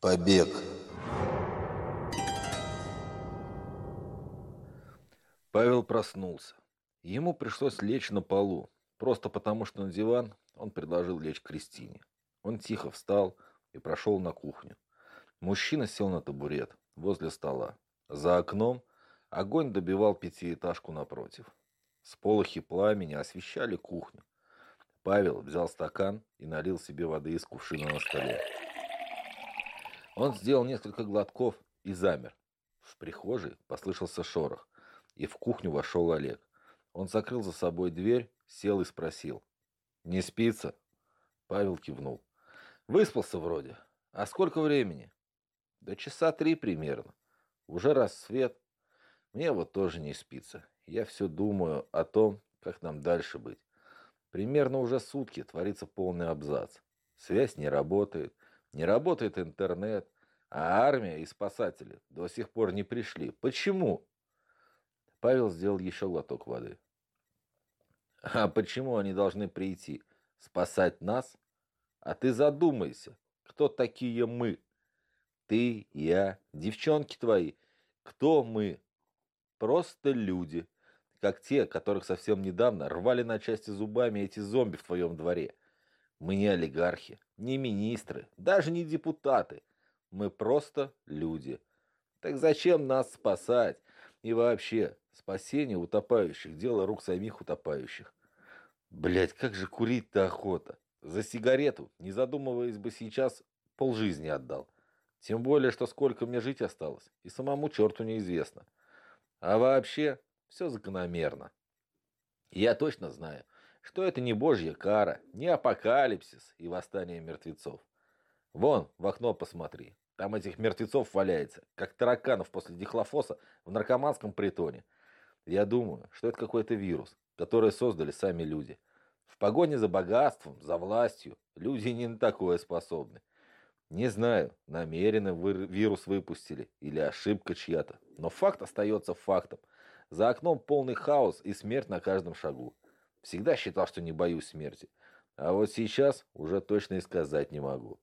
Побег. Павел проснулся. Ему пришлось лечь на полу, просто потому что на диван он предложил лечь Кристине. Он тихо встал и прошел на кухню. Мужчина сел на табурет возле стола. За окном огонь добивал пятиэтажку напротив. Сполохи пламени освещали кухню. Павел взял стакан и налил себе воды из кувшина на столе. Он сделал несколько глотков и замер. В прихожей послышался шорох, и в кухню вошел Олег. Он закрыл за собой дверь, сел и спросил. «Не спится?» Павел кивнул. «Выспался вроде. А сколько времени?» «Да часа три примерно. Уже рассвет. Мне вот тоже не спится. Я все думаю о том, как нам дальше быть. Примерно уже сутки творится полный абзац. Связь не работает, не работает интернет, а армия и спасатели до сих пор не пришли. Почему? Павел сделал еще глоток воды. А почему они должны прийти? Спасать нас? А ты задумайся, кто такие мы? Ты, я, девчонки твои. Кто мы? Просто люди, как те, которых совсем недавно рвали на части зубами эти зомби в твоем дворе. Мы не олигархи, не министры, даже не депутаты. Мы просто люди. Так зачем нас спасать? И вообще, спасение утопающих – дело рук самих утопающих. Блять, как же курить-то охота. За сигарету, не задумываясь бы сейчас, полжизни отдал. Тем более, что сколько мне жить осталось, и самому черту неизвестно. А вообще, все закономерно. Я точно знаю, что это не божья кара, не апокалипсис и восстание мертвецов. Вон, в окно посмотри. Там этих мертвецов валяется, как тараканов после дихлофоса в наркоманском притоне. Я думаю, что это какой-то вирус, который создали сами люди. В погоне за богатством, за властью люди не на такое способны. Не знаю, намеренно вирус выпустили или ошибка чья-то, но факт остается фактом. За окном полный хаос и смерть на каждом шагу. Всегда считал, что не боюсь смерти. А вот сейчас уже точно и сказать не могу.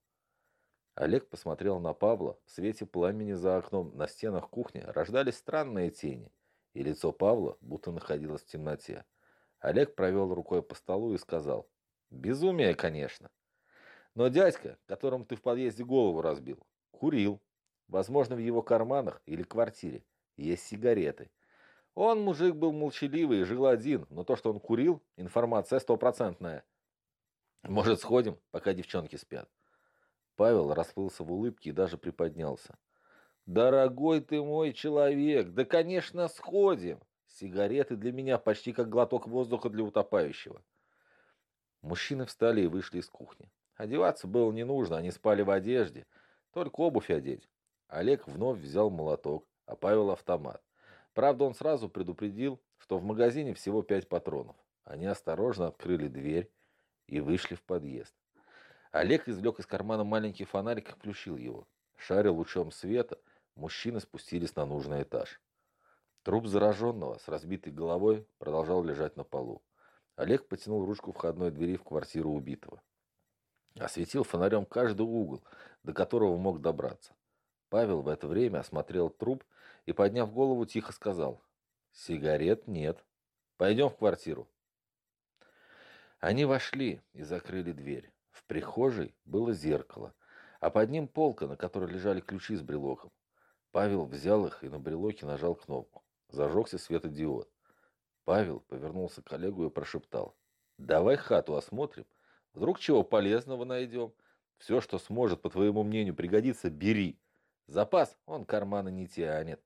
Олег посмотрел на Павла. В свете пламени за окном на стенах кухни рождались странные тени, и лицо Павла будто находилось в темноте. Олег провел рукой по столу и сказал, «Безумие, конечно. Но дядька, которому ты в подъезде голову разбил, курил. Возможно, в его карманах или квартире есть сигареты. Он, мужик, был молчаливый и жил один, но то, что он курил, информация стопроцентная. Может, сходим, пока девчонки спят?» Павел расплылся в улыбке и даже приподнялся. «Дорогой ты мой человек, да, конечно, сходим. Сигареты для меня почти как глоток воздуха для утопающего». Мужчины встали и вышли из кухни. Одеваться было не нужно, они спали в одежде, только обувь одеть. Олег вновь взял молоток, а Павел автомат. Правда, он сразу предупредил, что в магазине всего пять патронов. Они осторожно открыли дверь и вышли в подъезд. Олег извлек из кармана маленький фонарик и включил его. Шаря лучом света, мужчины спустились на нужный этаж. Труп зараженного с разбитой головой продолжал лежать на полу. Олег потянул ручку входной двери в квартиру убитого. Осветил фонарем каждый угол, до которого мог добраться. Павел в это время осмотрел труп и, подняв голову, тихо сказал «Сигарет нет. Пойдем в квартиру». Они вошли и закрыли дверь. В прихожей было зеркало, а под ним полка, на которой лежали ключи с брелоком. Павел взял их и на брелоке нажал кнопку. Зажегся светодиод. Павел повернулся к коллегу и прошептал. «Давай хату осмотрим. Вдруг чего полезного найдем. Все, что сможет, по твоему мнению, пригодиться, бери. Запас он кармана не тянет».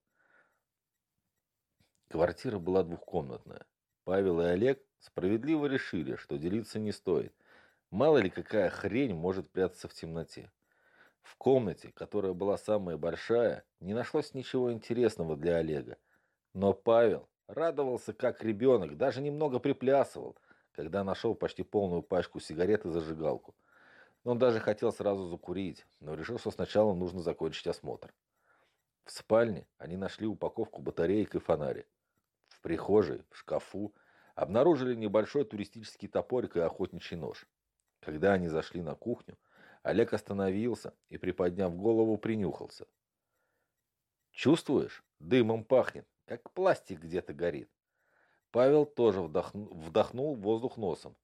Квартира была двухкомнатная. Павел и Олег справедливо решили, что делиться не стоит – Мало ли какая хрень может прятаться в темноте. В комнате, которая была самая большая, не нашлось ничего интересного для Олега. Но Павел радовался как ребенок, даже немного приплясывал, когда нашел почти полную пачку сигарет и зажигалку. Он даже хотел сразу закурить, но решил, что сначала нужно закончить осмотр. В спальне они нашли упаковку батареек и фонарик. В прихожей, в шкафу обнаружили небольшой туристический топорик и охотничий нож. Когда они зашли на кухню, Олег остановился и, приподняв голову, принюхался. «Чувствуешь? Дымом пахнет, как пластик где-то горит». Павел тоже вдохнул, вдохнул воздух носом.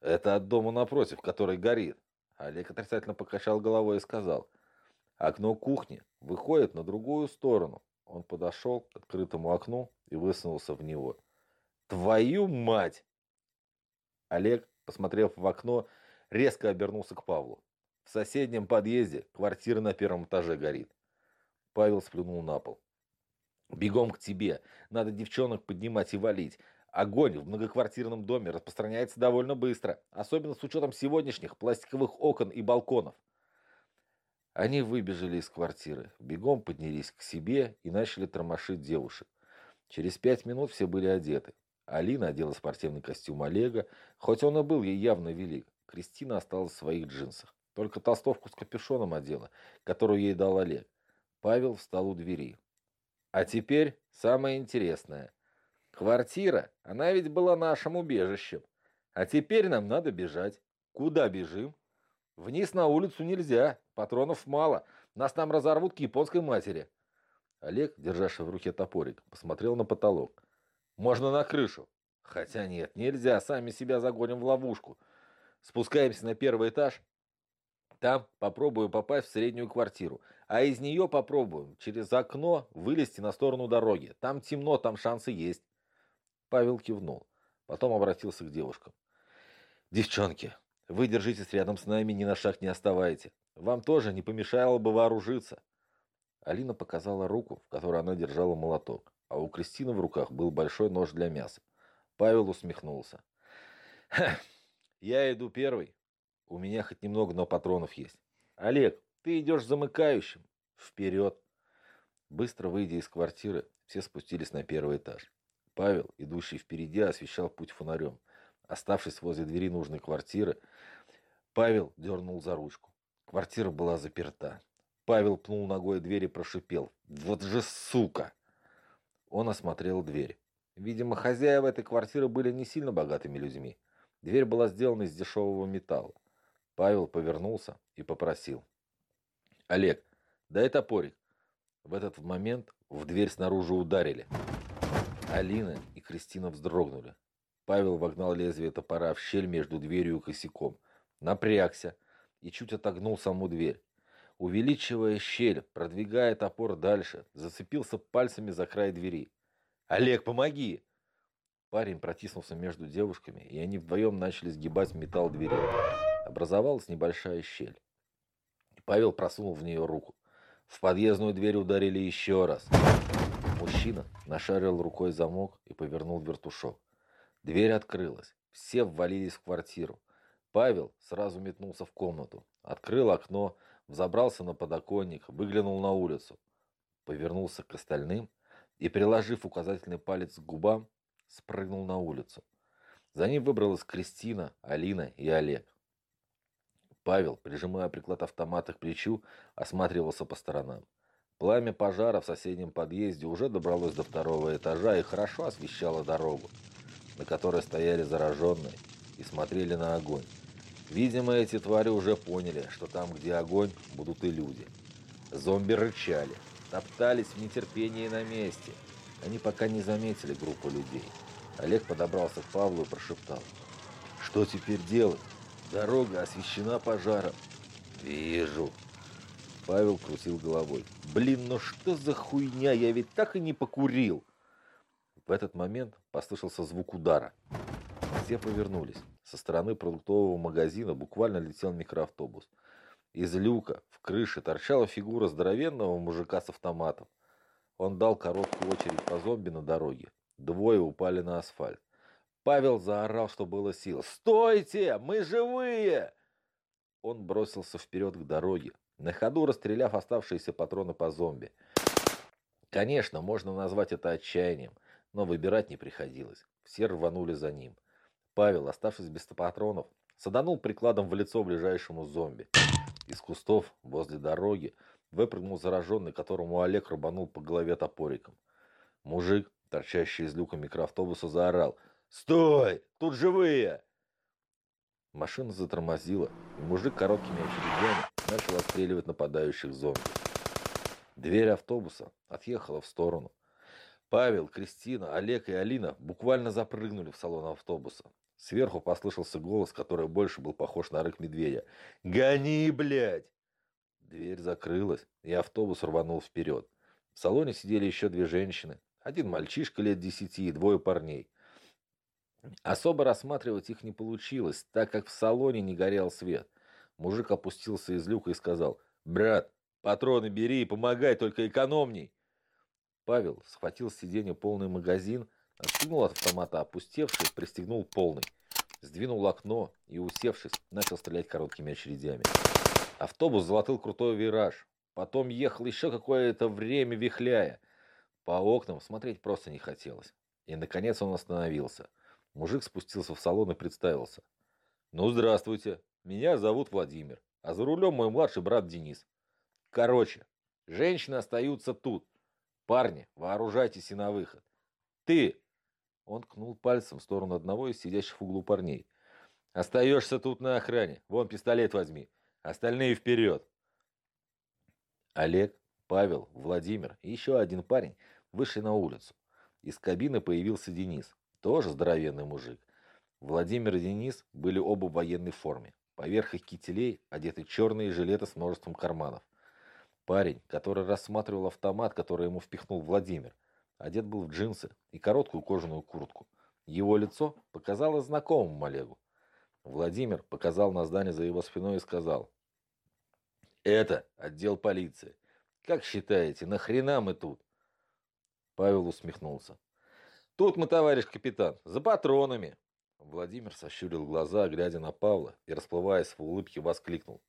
«Это от дома напротив, который горит». Олег отрицательно покачал головой и сказал. «Окно кухни выходит на другую сторону». Он подошел к открытому окну и высунулся в него. «Твою мать!» Олег, посмотрев в окно, резко обернулся к Павлу. В соседнем подъезде квартира на первом этаже горит. Павел сплюнул на пол. «Бегом к тебе. Надо девчонок поднимать и валить. Огонь в многоквартирном доме распространяется довольно быстро, особенно с учетом сегодняшних пластиковых окон и балконов. Они выбежали из квартиры, бегом поднялись к себе и начали тормошить девушек. Через пять минут все были одеты. Алина одела спортивный костюм Олега, хоть он и был ей явно велик. Кристина осталась в своих джинсах. Только толстовку с капюшоном одела, которую ей дал Олег. Павел встал у двери. А теперь самое интересное. Квартира, она ведь была нашим убежищем. А теперь нам надо бежать. Куда бежим? Вниз на улицу нельзя, патронов мало. Нас там разорвут к японской матери. Олег, державший в руке топорик, посмотрел на потолок. Можно на крышу. Хотя нет, нельзя, сами себя загоним в ловушку. Спускаемся на первый этаж. Там попробую попасть в среднюю квартиру. А из нее попробуем через окно вылезти на сторону дороги. Там темно, там шансы есть. Павел кивнул. Потом обратился к девушкам. Девчонки, вы держитесь рядом с нами, ни на шаг не оставайте. Вам тоже не помешало бы вооружиться. Алина показала руку, в которой она держала молоток, а у Кристины в руках был большой нож для мяса. Павел усмехнулся. я иду первый. У меня хоть немного, но патронов есть. Олег, ты идешь замыкающим. Вперед. Быстро выйдя из квартиры, все спустились на первый этаж. Павел, идущий впереди, освещал путь фонарем. Оставшись возле двери нужной квартиры, Павел дернул за ручку. Квартира была заперта. Павел пнул ногой дверь и прошипел. «Вот же сука!» Он осмотрел дверь. Видимо, хозяева этой квартиры были не сильно богатыми людьми. Дверь была сделана из дешевого металла. Павел повернулся и попросил. «Олег, дай топорик». В этот момент в дверь снаружи ударили. Алина и Кристина вздрогнули. Павел вогнал лезвие топора в щель между дверью и косяком, напрягся и чуть отогнул саму дверь. Увеличивая щель, продвигая топор дальше, зацепился пальцами за край двери. «Олег, помоги!» Парень протиснулся между девушками, и они вдвоем начали сгибать металл двери. Образовалась небольшая щель. Павел просунул в нее руку. В подъездную дверь ударили еще раз. Мужчина нашарил рукой замок и повернул вертушок. Дверь открылась. Все ввалились в квартиру. Павел сразу метнулся в комнату. Открыл окно, взобрался на подоконник, выглянул на улицу. Повернулся к остальным и, приложив указательный палец к губам, спрыгнул на улицу. За ним выбралась Кристина, Алина и Олег. Павел, прижимая приклад автомата к плечу, осматривался по сторонам. Пламя пожара в соседнем подъезде уже добралось до второго этажа и хорошо освещало дорогу на которой стояли зараженные и смотрели на огонь. Видимо, эти твари уже поняли, что там, где огонь, будут и люди. Зомби рычали, топтались в нетерпении на месте. Они пока не заметили группу людей. Олег подобрался к Павлу и прошептал. «Что теперь делать? Дорога освещена пожаром». «Вижу». Павел крутил головой. «Блин, ну что за хуйня? Я ведь так и не покурил!» В этот момент послышался звук удара. Все повернулись. Со стороны продуктового магазина буквально летел микроавтобус. Из люка в крыше торчала фигура здоровенного мужика с автоматом. Он дал короткую очередь по зомби на дороге. Двое упали на асфальт. Павел заорал, что было сил. «Стойте! Мы живые!» Он бросился вперед к дороге, на ходу расстреляв оставшиеся патроны по зомби. Конечно, можно назвать это отчаянием но выбирать не приходилось. Все рванули за ним. Павел, оставшись без патронов, саданул прикладом в лицо ближайшему зомби. Из кустов возле дороги выпрыгнул зараженный, которому Олег рубанул по голове топориком. Мужик, торчащий из люка микроавтобуса, заорал. «Стой! Тут живые!» Машина затормозила, и мужик короткими очередями начал отстреливать нападающих зомби. Дверь автобуса отъехала в сторону. Павел, Кристина, Олег и Алина буквально запрыгнули в салон автобуса. Сверху послышался голос, который больше был похож на рык медведя. «Гони, блядь!» Дверь закрылась, и автобус рванул вперед. В салоне сидели еще две женщины. Один мальчишка лет десяти и двое парней. Особо рассматривать их не получилось, так как в салоне не горел свет. Мужик опустился из люка и сказал, «Брат, патроны бери и помогай, только экономней!» Павел схватил с сиденья полный магазин, отстегнул от автомата опустевший, пристегнул полный. Сдвинул окно и, усевшись, начал стрелять короткими очередями. Автобус золотыл крутой вираж. Потом ехал еще какое-то время вихляя. По окнам смотреть просто не хотелось. И, наконец, он остановился. Мужик спустился в салон и представился. «Ну, здравствуйте. Меня зовут Владимир. А за рулем мой младший брат Денис. Короче, женщины остаются тут. Парни, вооружайтесь и на выход. Ты!» Он кнул пальцем в сторону одного из сидящих в углу парней. «Остаешься тут на охране. Вон пистолет возьми. Остальные вперед!» Олег, Павел, Владимир и еще один парень вышли на улицу. Из кабины появился Денис, тоже здоровенный мужик. Владимир и Денис были оба в военной форме. Поверх их кителей одеты черные жилеты с множеством карманов. Парень, который рассматривал автомат, который ему впихнул Владимир, одет был в джинсы и короткую кожаную куртку. Его лицо показалось знакомым Олегу. Владимир показал на здание за его спиной и сказал. «Это отдел полиции. Как считаете, нахрена мы тут?» Павел усмехнулся. «Тут мы, товарищ капитан, за патронами!» Владимир сощурил глаза, глядя на Павла, и, расплываясь в улыбке, воскликнул.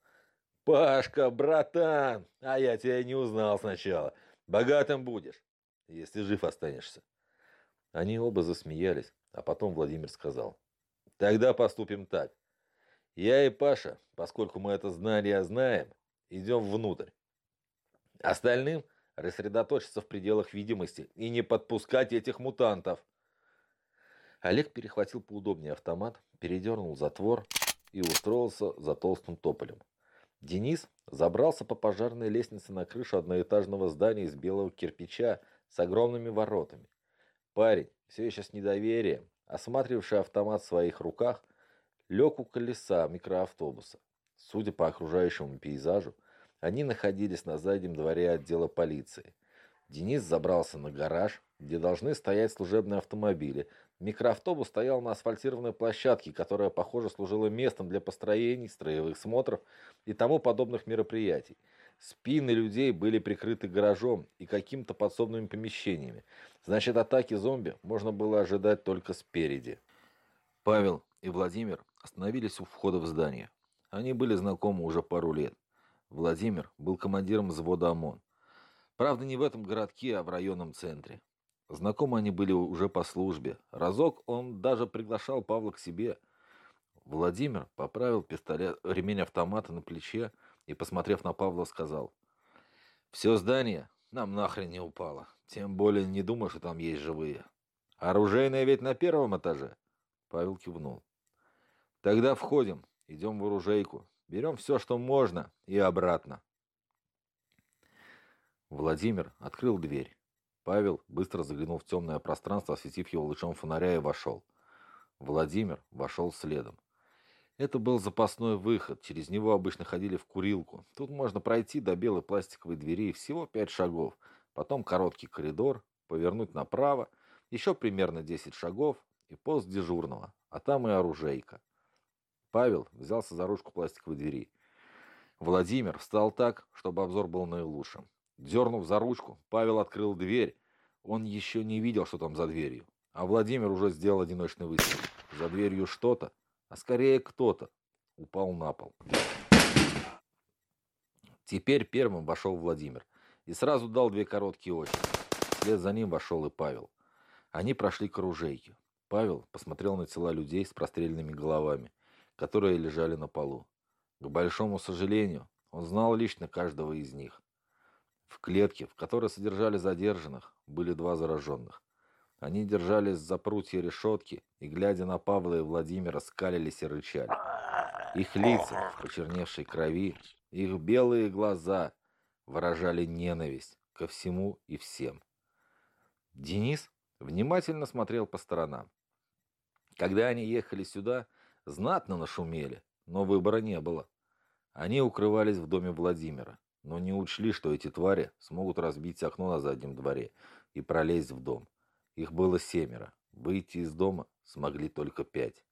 «Пашка, братан! А я тебя не узнал сначала. Богатым будешь, если жив останешься». Они оба засмеялись, а потом Владимир сказал. «Тогда поступим так. Я и Паша, поскольку мы это знание знаем, идем внутрь. Остальным рассредоточиться в пределах видимости и не подпускать этих мутантов. Олег перехватил поудобнее автомат, передернул затвор и устроился за толстым тополем. Денис забрался по пожарной лестнице на крышу одноэтажного здания из белого кирпича с огромными воротами. Парень, все еще с недоверием, осматривавший автомат в своих руках, лег у колеса микроавтобуса. Судя по окружающему пейзажу, они находились на заднем дворе отдела полиции. Денис забрался на гараж, где должны стоять служебные автомобили. Микроавтобус стоял на асфальтированной площадке, которая, похоже, служила местом для построений, строевых смотров и тому подобных мероприятий. Спины людей были прикрыты гаражом и какими-то подсобными помещениями. Значит, атаки зомби можно было ожидать только спереди. Павел и Владимир остановились у входа в здание. Они были знакомы уже пару лет. Владимир был командиром взвода ОМОН. Правда, не в этом городке, а в районном центре. Знакомы они были уже по службе. Разок он даже приглашал Павла к себе. Владимир поправил пистолет, ремень автомата на плече и, посмотрев на Павла, сказал. «Все здание нам нахрен не упало. Тем более не думаю, что там есть живые. Оружейная ведь на первом этаже?» Павел кивнул. «Тогда входим, идем в оружейку. Берем все, что можно, и обратно. Владимир открыл дверь. Павел быстро заглянул в темное пространство, осветив его лучом фонаря, и вошел. Владимир вошел следом. Это был запасной выход, через него обычно ходили в курилку. Тут можно пройти до белой пластиковой двери всего пять шагов, потом короткий коридор, повернуть направо, еще примерно 10 шагов и пост дежурного, а там и оружейка. Павел взялся за ручку пластиковой двери. Владимир встал так, чтобы обзор был наилучшим. Дернув за ручку, Павел открыл дверь. Он еще не видел, что там за дверью. А Владимир уже сделал одиночный выстрел. За дверью что-то, а скорее кто-то, упал на пол. Теперь первым вошел Владимир и сразу дал две короткие очереди. Вслед за ним вошел и Павел. Они прошли к оружейке. Павел посмотрел на тела людей с простреленными головами которые лежали на полу. К большому сожалению, он знал лично каждого из них. В клетке, в которой содержали задержанных, были два зараженных. Они держались за прутья решетки и, глядя на Павла и Владимира, скалились и рычали. Их лица в почерневшей крови, их белые глаза выражали ненависть ко всему и всем. Денис внимательно смотрел по сторонам. Когда они ехали сюда, знатно нашумели, но выбора не было. Они укрывались в доме Владимира, но не учли, что эти твари смогут разбить окно на заднем дворе и пролезть в дом. Их было семеро. Выйти из дома смогли только пять.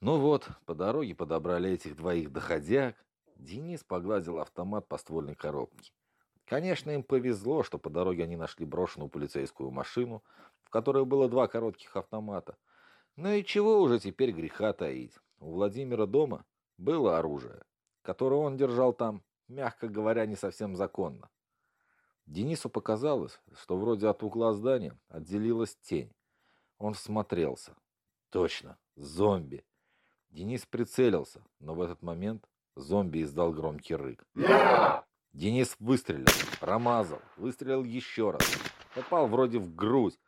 Ну вот, по дороге подобрали этих двоих доходяг. Денис погладил автомат по ствольной коробке. Конечно, им повезло, что по дороге они нашли брошенную полицейскую машину, в которой было два коротких автомата. Ну и чего уже теперь греха таить? У Владимира дома было оружие, которое он держал там, мягко говоря, не совсем законно. Денису показалось, что вроде от угла здания отделилась тень. Он всмотрелся. Точно, зомби. Денис прицелился, но в этот момент зомби издал громкий рык. Денис выстрелил, промазал, выстрелил еще раз. Попал вроде в грудь.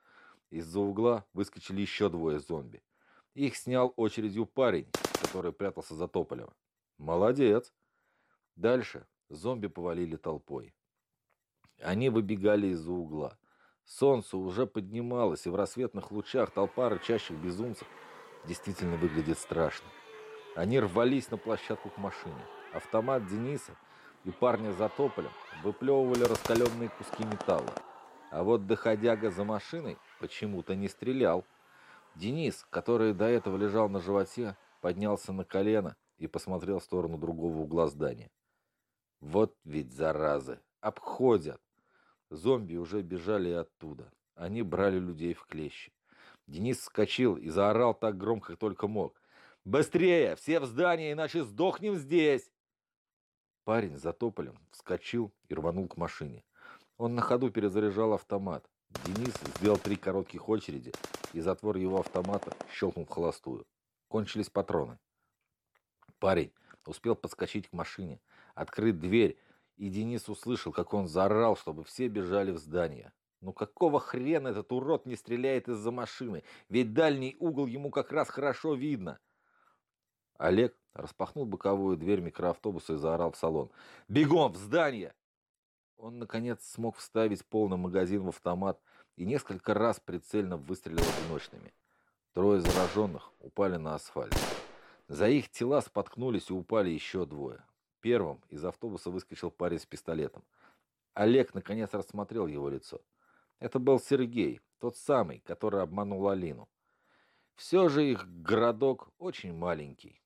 Из-за угла выскочили еще двое зомби. Их снял очередью парень, который прятался за Тополева. Молодец. Дальше зомби повалили толпой. Они выбегали из-за угла. Солнце уже поднималось, и в рассветных лучах толпа рычащих безумцев действительно выглядит страшно. Они рвались на площадку к машине. Автомат Дениса и парня за тополем выплевывали раскаленные куски металла. А вот доходяга за машиной почему-то не стрелял. Денис, который до этого лежал на животе, поднялся на колено и посмотрел в сторону другого угла здания. Вот ведь заразы! Обходят! Зомби уже бежали оттуда. Они брали людей в клещи. Денис вскочил и заорал так громко, как только мог. «Быстрее! Все в здание, иначе сдохнем здесь!» Парень за тополем вскочил и рванул к машине. Он на ходу перезаряжал автомат. Денис сделал три коротких очереди, и затвор его автомата щелкнул в холостую. Кончились патроны. Парень успел подскочить к машине, открыть дверь и Денис услышал, как он заорал, чтобы все бежали в здание. Ну какого хрена этот урод не стреляет из-за машины? Ведь дальний угол ему как раз хорошо видно. Олег распахнул боковую дверь микроавтобуса и заорал в салон. «Бегом, в здание!» Он, наконец, смог вставить полный магазин в автомат и несколько раз прицельно выстрелил одиночными. Трое зараженных упали на асфальт. За их тела споткнулись и упали еще двое. Первым из автобуса выскочил парень с пистолетом. Олег наконец рассмотрел его лицо. Это был Сергей, тот самый, который обманул Алину. Все же их городок очень маленький.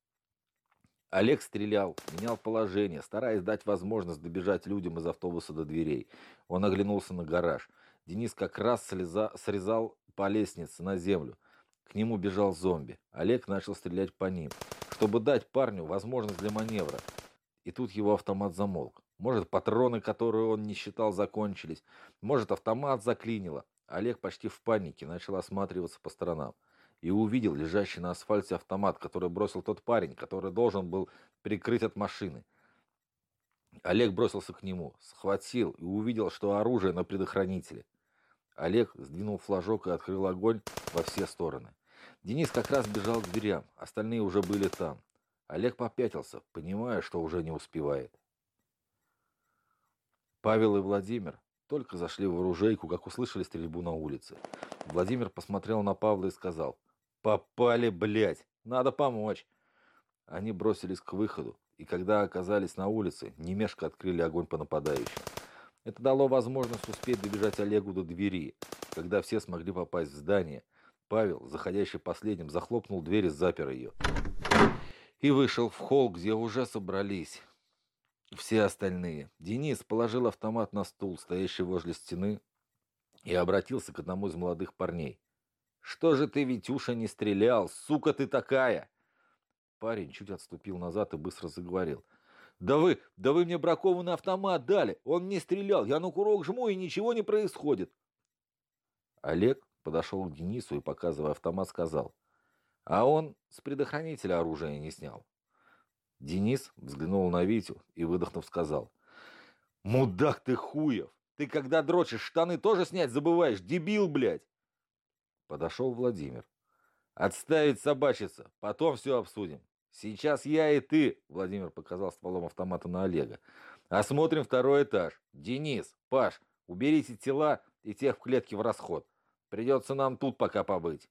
Олег стрелял, менял положение, стараясь дать возможность добежать людям из автобуса до дверей. Он оглянулся на гараж. Денис как раз слеза, срезал по лестнице на землю. К нему бежал зомби. Олег начал стрелять по ним, чтобы дать парню возможность для маневра. И тут его автомат замолк. Может, патроны, которые он не считал, закончились. Может, автомат заклинило. Олег почти в панике начал осматриваться по сторонам. И увидел лежащий на асфальте автомат, который бросил тот парень, который должен был прикрыть от машины. Олег бросился к нему, схватил и увидел, что оружие на предохранителе. Олег сдвинул флажок и открыл огонь во все стороны. Денис как раз бежал к дверям, остальные уже были там. Олег попятился, понимая, что уже не успевает. Павел и Владимир только зашли в оружейку, как услышали стрельбу на улице. Владимир посмотрел на Павла и сказал, «Попали, блядь! Надо помочь!» Они бросились к выходу, и когда оказались на улице, немешко открыли огонь по нападающим. Это дало возможность успеть добежать Олегу до двери. Когда все смогли попасть в здание, Павел, заходящий последним, захлопнул дверь и запер ее и вышел в холл, где уже собрались все остальные. Денис положил автомат на стул, стоящий возле стены, и обратился к одному из молодых парней. «Что же ты, Витюша, не стрелял? Сука ты такая!» Парень чуть отступил назад и быстро заговорил. «Да вы, да вы мне бракованный автомат дали! Он не стрелял! Я на курок жму, и ничего не происходит!» Олег подошел к Денису и, показывая автомат, сказал. А он с предохранителя оружия не снял. Денис взглянул на Витю и, выдохнув, сказал. «Мудак ты хуев! Ты когда дрочишь, штаны тоже снять забываешь, дебил, блядь!» Подошел Владимир. «Отставить собачиться, потом все обсудим. Сейчас я и ты, Владимир показал стволом автомата на Олега. Осмотрим второй этаж. Денис, Паш, уберите тела и тех в клетке в расход. Придется нам тут пока побыть.